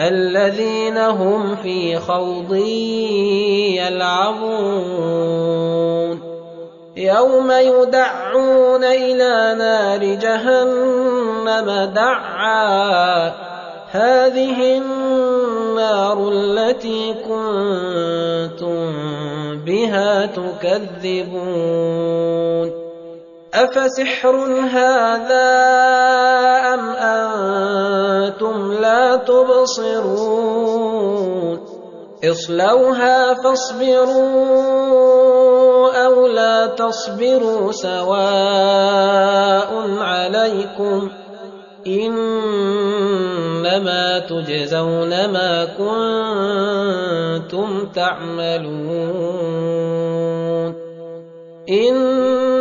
الذين هم في خوض يلعبون. يوم يدعون إلى نار جهنم دعا. هذه النار التي كنتم بها تكذبون. افسحر هذا ام أنتم لا تبصرون اصلوها فاصبروا أو لا تصبروا سواء عليكم انما تجزون ما كنتم تعملون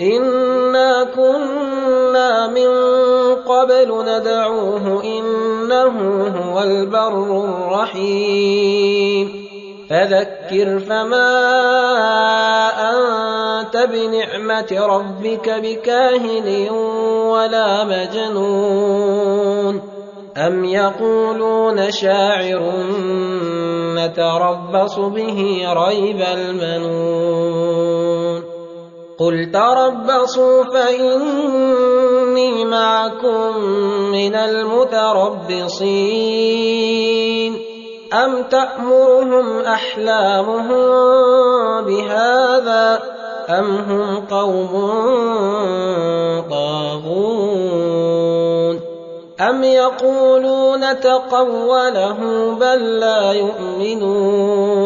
إنا كنا من قبل ندعوه إنه هو البر الرحيم فذكر فما أنت بنعمة ربك بكاهن ولا مجنون أم يقولون شاعر نتربص به ريب المنون قل تربصوا فإني معكم من المتربصين أم تأمرهم أحلامهم بهذا أم هم قوم طاغون أم يقولون تقوله بل لا يؤمنون